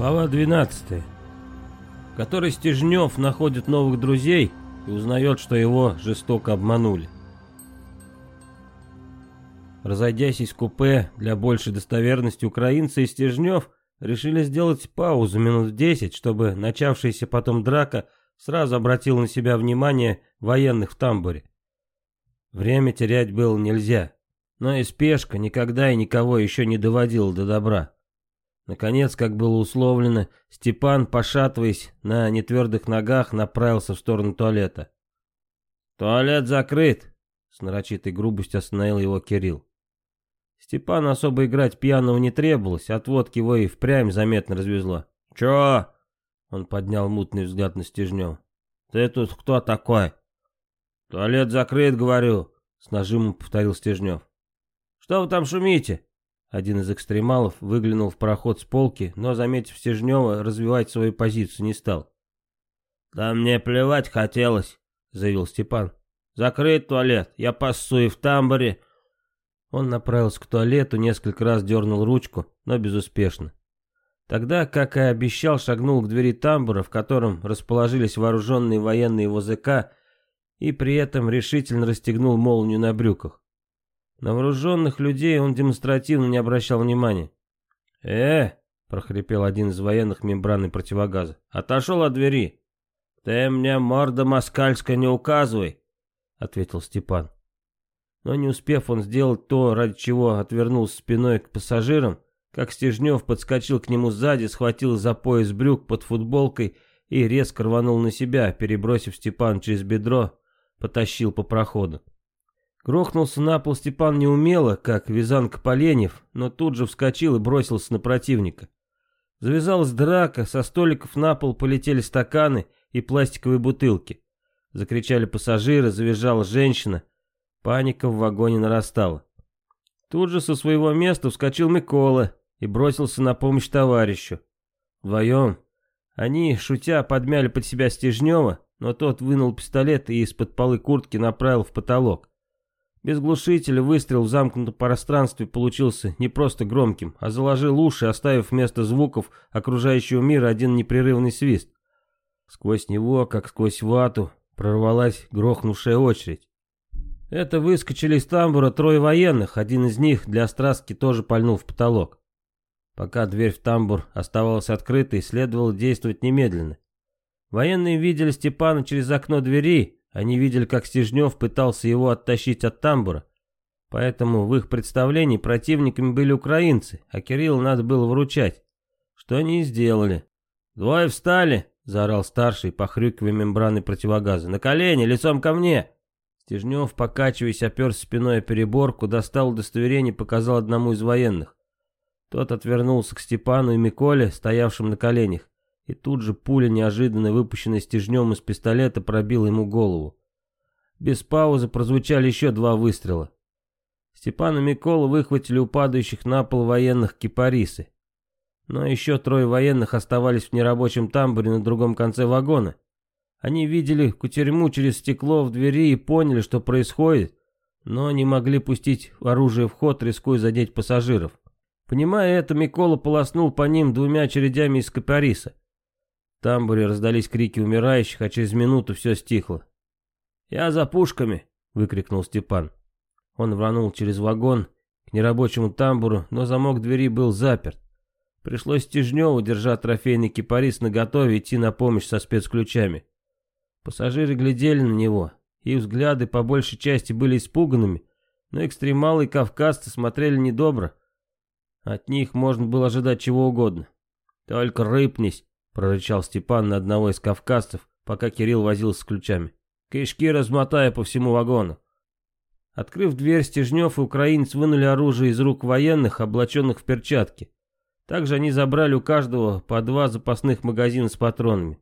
Глава 12 в которой Стежнев находит новых друзей и узнает, что его жестоко обманули. Разойдясь из купе для большей достоверности, украинцы и Стежнев решили сделать паузу минут 10, чтобы начавшаяся потом драка сразу обратила на себя внимание военных в тамбуре. Время терять было нельзя, но и спешка никогда и никого еще не доводила до добра. Наконец, как было условлено, Степан, пошатываясь на нетвердых ногах, направился в сторону туалета. «Туалет закрыт!» — с нарочитой грубостью остановил его Кирилл. Степан особо играть пьяного не требовалось, от водки его и впрямь заметно развезло. «Чё?» — он поднял мутный взгляд на Стежнева. «Ты тут кто такой?» «Туалет закрыт, говорю», — с нажимом повторил Стежнев. «Что вы там шумите?» Один из экстремалов выглянул в проход с полки, но, заметив Сижнева, развивать свою позицию не стал. «Да мне плевать хотелось», — заявил Степан. «Закрыть туалет, я пасую в тамбуре». Он направился к туалету, несколько раз дернул ручку, но безуспешно. Тогда, как и обещал, шагнул к двери тамбура, в котором расположились вооруженные военные ВЗК, и при этом решительно расстегнул молнию на брюках. На вооруженных людей он демонстративно не обращал внимания. «Э!» — прохрипел один из военных мембраны противогаза. «Отошел от двери!» «Ты мне морда москальская не указывай!» — ответил Степан. Но не успев он сделать то, ради чего отвернулся спиной к пассажирам, как Стежнев подскочил к нему сзади, схватил за пояс брюк под футболкой и резко рванул на себя, перебросив Степан через бедро, потащил по проходу. Грохнулся на пол Степан неумело, как Визанка Поленев, но тут же вскочил и бросился на противника. Завязалась драка, со столиков на пол полетели стаканы и пластиковые бутылки. Закричали пассажиры, завизжала женщина. Паника в вагоне нарастала. Тут же со своего места вскочил Микола и бросился на помощь товарищу. Вдвоем они, шутя, подмяли под себя Стежнева, но тот вынул пистолет и из-под полы куртки направил в потолок. Без глушителя выстрел в замкнутом пространстве получился не просто громким, а заложил уши, оставив вместо звуков окружающего мира один непрерывный свист. Сквозь него, как сквозь вату, прорвалась грохнувшая очередь. Это выскочили из тамбура трое военных, один из них для страстки тоже пальнул в потолок. Пока дверь в тамбур оставалась открытой, следовало действовать немедленно. Военные видели Степана через окно двери, они видели, как Стежнев пытался его оттащить от тамбура, поэтому в их представлении противниками были украинцы, а Кирилл надо было выручать, что они и сделали. «Двое встали!» — заорал старший, похрюкивая мембраны противогаза. «На колени, лицом ко мне!» Стежнев, покачиваясь, опер спиной о переборку, достал удостоверение и показал одному из военных. Тот отвернулся к Степану и Миколе, стоявшим на коленях и тут же пуля, неожиданно выпущенная стежнем из пистолета, пробила ему голову. Без паузы прозвучали еще два выстрела. Степан и Микола выхватили у падающих на пол военных кипарисы. Но еще трое военных оставались в нерабочем тамбуре на другом конце вагона. Они видели кутерьму через стекло в двери и поняли, что происходит, но не могли пустить оружие в ход, рискуя задеть пассажиров. Понимая это, Микола полоснул по ним двумя очередями из кипариса тамбуре раздались крики умирающих, а через минуту все стихло. «Я за пушками!» — выкрикнул Степан. Он вранул через вагон к нерабочему тамбуру, но замок двери был заперт. Пришлось Стежневу, держа трофейный кипарис наготове, идти на помощь со спецключами. Пассажиры глядели на него, и взгляды по большей части были испуганными, но экстремалы и кавказцы смотрели недобро. От них можно было ожидать чего угодно. «Только рыпнись!» — прорычал Степан на одного из кавказцев, пока Кирилл возился с ключами. «Кишки размотая по всему вагону». Открыв дверь, Стежнев и украинец вынули оружие из рук военных, облаченных в перчатки. Также они забрали у каждого по два запасных магазина с патронами.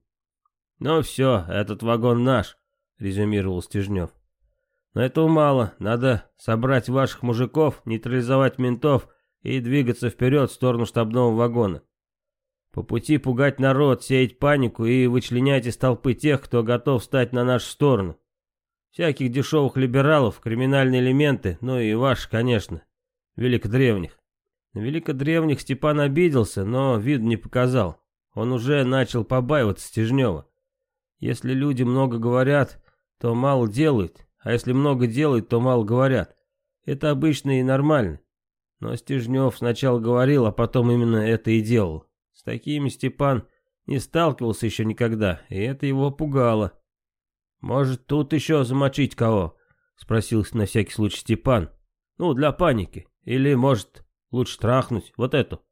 «Ну все, этот вагон наш», — резюмировал Стежнев. «Но этого мало. Надо собрать ваших мужиков, нейтрализовать ментов и двигаться вперед в сторону штабного вагона. По пути пугать народ, сеять панику и вычленять из толпы тех, кто готов встать на нашу сторону. Всяких дешевых либералов, криминальные элементы, ну и ваших, конечно, великодревних. На великодревних Степан обиделся, но вид не показал. Он уже начал побаиваться Стежнева. Если люди много говорят, то мало делают, а если много делают, то мало говорят. Это обычно и нормально. Но Стежнев сначала говорил, а потом именно это и делал. С такими Степан не сталкивался еще никогда, и это его пугало. «Может, тут еще замочить кого?» — спросил на всякий случай Степан. «Ну, для паники. Или, может, лучше трахнуть вот эту?»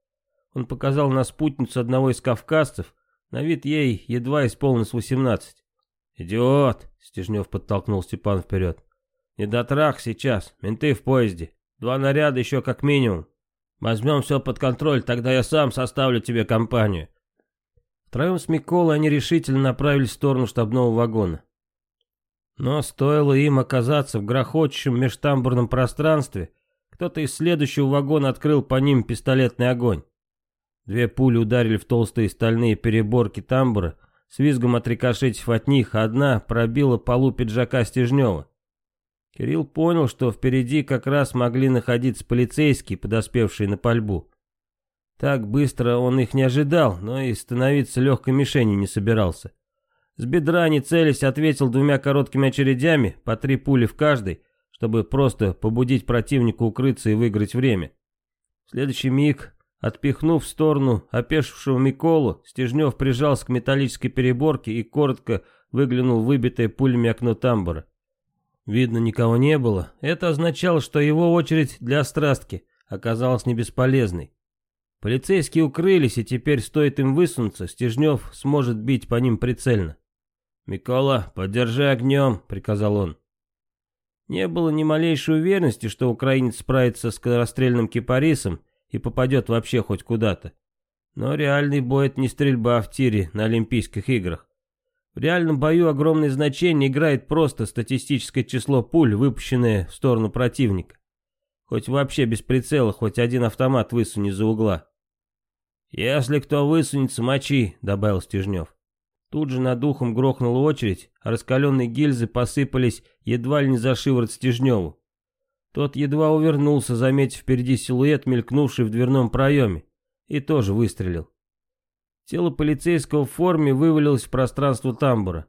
Он показал на спутницу одного из кавказцев, на вид ей едва исполнилось восемнадцать. «Идиот!» — Стежнев подтолкнул Степан вперед. «Не дотрах сейчас, менты в поезде. Два наряда еще как минимум. Возьмем все под контроль, тогда я сам составлю тебе компанию». Втроем с Миколой они решительно направились в сторону штабного вагона. Но стоило им оказаться в грохочущем межтамбурном пространстве, кто-то из следующего вагона открыл по ним пистолетный огонь. Две пули ударили в толстые стальные переборки тамбура, с визгом отрикошетив от них, одна пробила полу пиджака Стежнева. Кирилл понял, что впереди как раз могли находиться полицейские, подоспевшие на пальбу. Так быстро он их не ожидал, но и становиться легкой мишенью не собирался. С бедра, не целясь, ответил двумя короткими очередями, по три пули в каждой, чтобы просто побудить противника укрыться и выиграть время. В следующий миг, отпихнув в сторону опешившего Миколу, Стежнев прижался к металлической переборке и коротко выглянул выбитое пулями окно тамбура. Видно, никого не было. Это означало, что его очередь для страстки оказалась не бесполезной. Полицейские укрылись, и теперь стоит им высунуться, Стежнев сможет бить по ним прицельно. «Микола, подержи огнем», — приказал он. Не было ни малейшей уверенности, что украинец справится с скорострельным кипарисом и попадет вообще хоть куда-то. Но реальный бой — это не стрельба в тире на Олимпийских играх. В реальном бою огромное значение играет просто статистическое число пуль, выпущенное в сторону противника. Хоть вообще без прицела, хоть один автомат высуни за угла. «Если кто высунется, мочи», — добавил Стежнев. Тут же над ухом грохнула очередь, а раскаленные гильзы посыпались едва ли не за шиворот Стежневу. Тот едва увернулся, заметив впереди силуэт, мелькнувший в дверном проеме, и тоже выстрелил. Тело полицейского в форме вывалилось в пространство тамбура.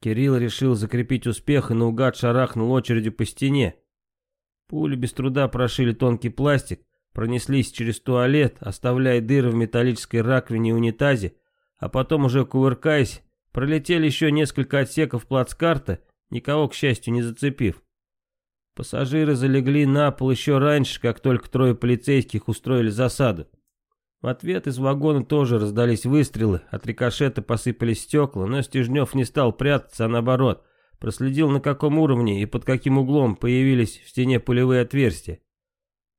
Кирилл решил закрепить успех и наугад шарахнул очередью по стене. Пули без труда прошили тонкий пластик, пронеслись через туалет, оставляя дыры в металлической раковине и унитазе, а потом уже кувыркаясь, пролетели еще несколько отсеков плацкарта, никого, к счастью, не зацепив. Пассажиры залегли на пол еще раньше, как только трое полицейских устроили засаду. В ответ из вагона тоже раздались выстрелы, от рикошета посыпались стекла, но Стежнев не стал прятаться, а наоборот, проследил на каком уровне и под каким углом появились в стене пулевые отверстия.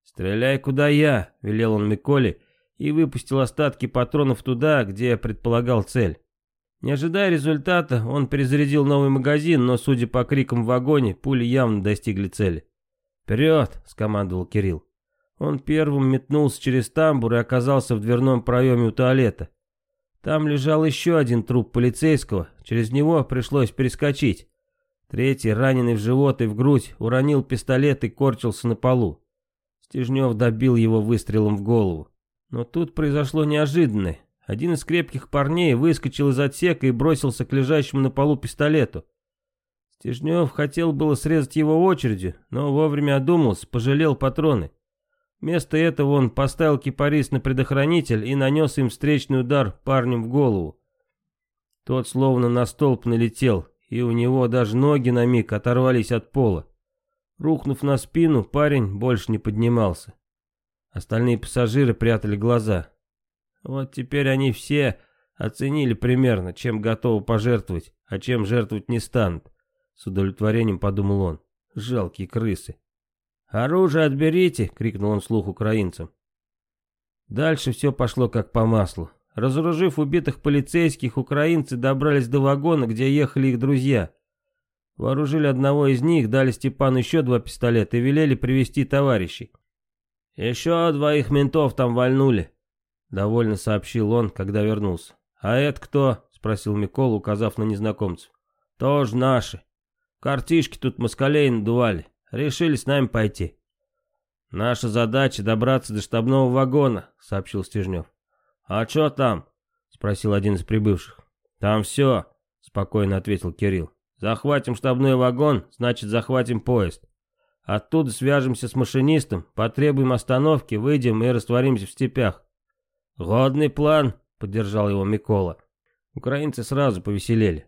«Стреляй, куда я!» — велел он Миколе и выпустил остатки патронов туда, где предполагал цель. Не ожидая результата, он перезарядил новый магазин, но, судя по крикам в вагоне, пули явно достигли цели. «Вперед!» — скомандовал Кирилл. Он первым метнулся через тамбур и оказался в дверном проеме у туалета. Там лежал еще один труп полицейского, через него пришлось перескочить. Третий, раненый в живот и в грудь, уронил пистолет и корчился на полу. Стежнев добил его выстрелом в голову. Но тут произошло неожиданное. Один из крепких парней выскочил из отсека и бросился к лежащему на полу пистолету. Стежнев хотел было срезать его очередью, но вовремя одумался, пожалел патроны. Вместо этого он поставил кипарис на предохранитель и нанес им встречный удар парнем в голову. Тот словно на столб налетел, и у него даже ноги на миг оторвались от пола. Рухнув на спину, парень больше не поднимался. Остальные пассажиры прятали глаза. Вот теперь они все оценили примерно, чем готовы пожертвовать, а чем жертвовать не станут. С удовлетворением подумал он. Жалкие крысы. «Оружие отберите!» — крикнул он слух украинцам. Дальше все пошло как по маслу. Разоружив убитых полицейских, украинцы добрались до вагона, где ехали их друзья. Вооружили одного из них, дали Степану еще два пистолета и велели привести товарищей. «Еще двоих ментов там вальнули», — довольно сообщил он, когда вернулся. «А это кто?» — спросил Микола, указав на незнакомцев. «Тоже наши. Картишки тут москалей надували решили с нами пойти. «Наша задача — добраться до штабного вагона», — сообщил Стежнев. «А что там?» — спросил один из прибывших. «Там все, спокойно ответил Кирилл. «Захватим штабной вагон, значит, захватим поезд. Оттуда свяжемся с машинистом, потребуем остановки, выйдем и растворимся в степях». «Годный план», — поддержал его Микола. Украинцы сразу повеселели.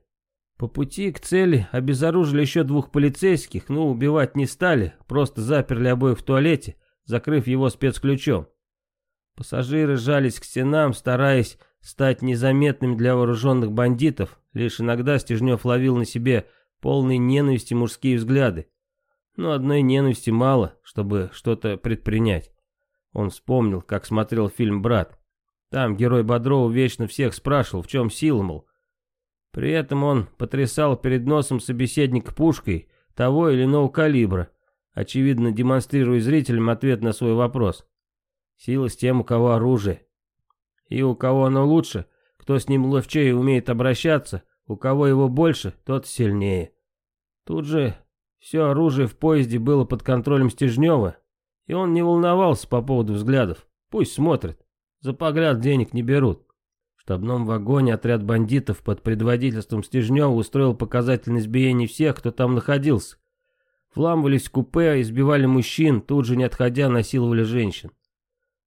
По пути к цели обезоружили еще двух полицейских, но убивать не стали, просто заперли обоих в туалете, закрыв его спецключом. Пассажиры жались к стенам, стараясь стать незаметными для вооруженных бандитов, лишь иногда Стежнев ловил на себе полные ненависти мужские взгляды. Но одной ненависти мало, чтобы что-то предпринять. Он вспомнил, как смотрел фильм «Брат». Там герой Бодрова вечно всех спрашивал, в чем сила, мол, при этом он потрясал перед носом собеседника пушкой того или иного калибра, очевидно демонстрируя зрителям ответ на свой вопрос. Сила с тем, у кого оружие. И у кого оно лучше, кто с ним ловчее умеет обращаться, у кого его больше, тот сильнее. Тут же все оружие в поезде было под контролем Стежнева, и он не волновался по поводу взглядов. Пусть смотрит, за погляд денег не берут штабном вагоне отряд бандитов под предводительством Стежнева устроил показательное избиение всех, кто там находился. Вламывались в купе, избивали мужчин, тут же не отходя насиловали женщин.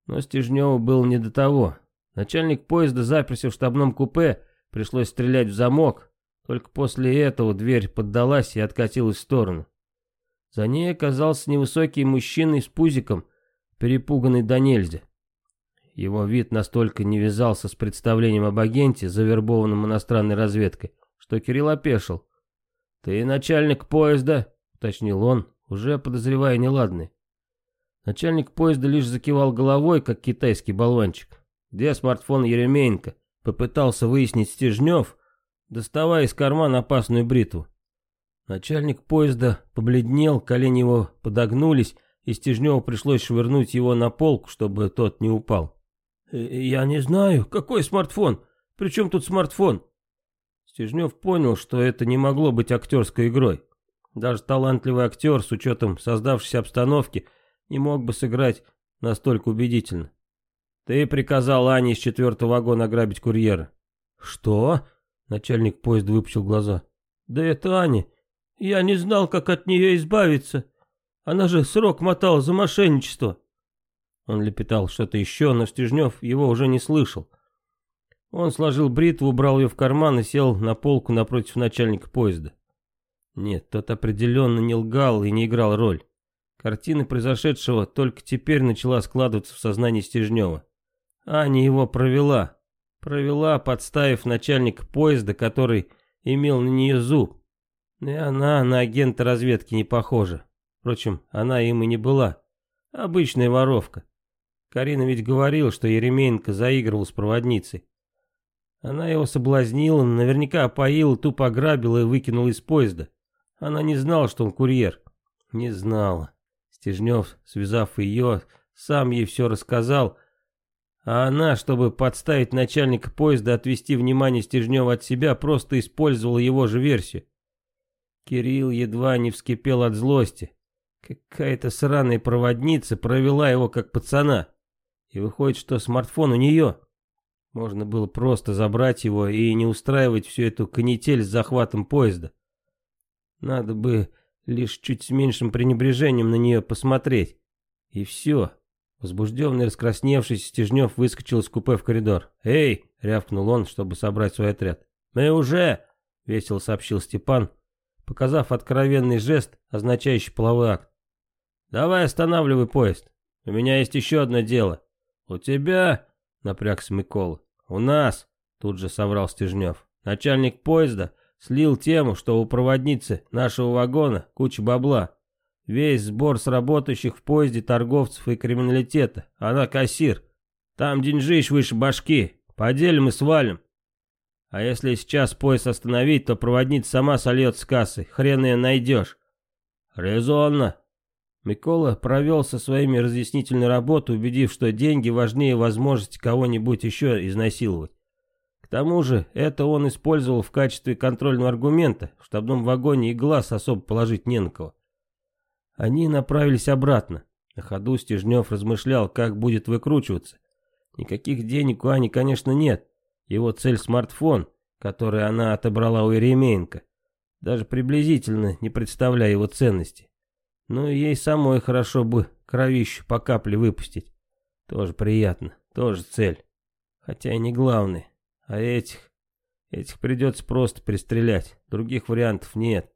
Но Стежневу было не до того. Начальник поезда заперся в штабном купе, пришлось стрелять в замок. Только после этого дверь поддалась и откатилась в сторону. За ней оказался невысокий мужчина с пузиком, перепуганный до нельзя. Его вид настолько не вязался с представлением об агенте, завербованном иностранной разведкой, что Кирилл опешил. «Ты начальник поезда?» — уточнил он, уже подозревая неладное. Начальник поезда лишь закивал головой, как китайский болванчик. «Где смартфон Еремеенко?» — попытался выяснить Стежнев, доставая из кармана опасную бритву. Начальник поезда побледнел, колени его подогнулись, и Стежневу пришлось швырнуть его на полку, чтобы тот не упал. Э, э, «Я не знаю. Какой смартфон? Причем тут смартфон?» Стежнев понял, что это не могло быть актерской игрой. Даже талантливый актер, с учетом создавшейся обстановки, не мог бы сыграть настолько убедительно. «Ты приказал Ане из четвертого вагона ограбить курьера». «Что?» — начальник поезда выпучил глаза. «Да это Аня. Я не знал, как от нее избавиться. Она же срок мотала за мошенничество». Он лепетал что-то еще, но Стежнев его уже не слышал. Он сложил бритву, убрал ее в карман и сел на полку напротив начальника поезда. Нет, тот определенно не лгал и не играл роль. Картина произошедшего только теперь начала складываться в сознании Стежнева. Аня его провела. Провела, подставив начальника поезда, который имел на нее зуб. И она на агента разведки не похожа. Впрочем, она им и не была. Обычная воровка. Карина ведь говорил, что Еременко заигрывал с проводницей. Она его соблазнила, наверняка опоила, тупо ограбила и выкинула из поезда. Она не знала, что он курьер. Не знала. Стежнев, связав ее, сам ей все рассказал. А она, чтобы подставить начальника поезда, отвести внимание Стежнева от себя, просто использовала его же версию. Кирилл едва не вскипел от злости. Какая-то сраная проводница провела его как пацана. И выходит, что смартфон у нее. Можно было просто забрать его и не устраивать всю эту канитель с захватом поезда. Надо бы лишь чуть с меньшим пренебрежением на нее посмотреть. И все. Возбужденный, раскрасневшийся, Стежнев выскочил из купе в коридор. «Эй!» — рявкнул он, чтобы собрать свой отряд. «Мы уже!» — весело сообщил Степан, показав откровенный жест, означающий половой акт. «Давай останавливай поезд. У меня есть еще одно дело». «У тебя?» — напрягся Микола. «У нас!» — тут же соврал Стежнев. «Начальник поезда слил тему, что у проводницы нашего вагона куча бабла. Весь сбор с работающих в поезде торговцев и криминалитета. Она кассир. Там деньжищ выше башки. Поделим и свалим. А если сейчас поезд остановить, то проводница сама сольет с кассы. Хрен ее найдешь. Резонно, Микола провел со своими разъяснительной работы, убедив, что деньги важнее возможности кого-нибудь еще изнасиловать. К тому же, это он использовал в качестве контрольного аргумента, в штабном вагоне и глаз особо положить не на кого. Они направились обратно. На ходу Стежнев размышлял, как будет выкручиваться. Никаких денег у Ани, конечно, нет. Его цель смартфон, который она отобрала у Еремеенко, даже приблизительно не представляя его ценности. Ну и ей самой хорошо бы кровищу по капле выпустить. Тоже приятно, тоже цель. Хотя и не главный. А этих... Этих придется просто пристрелять. Других вариантов нет.